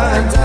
time.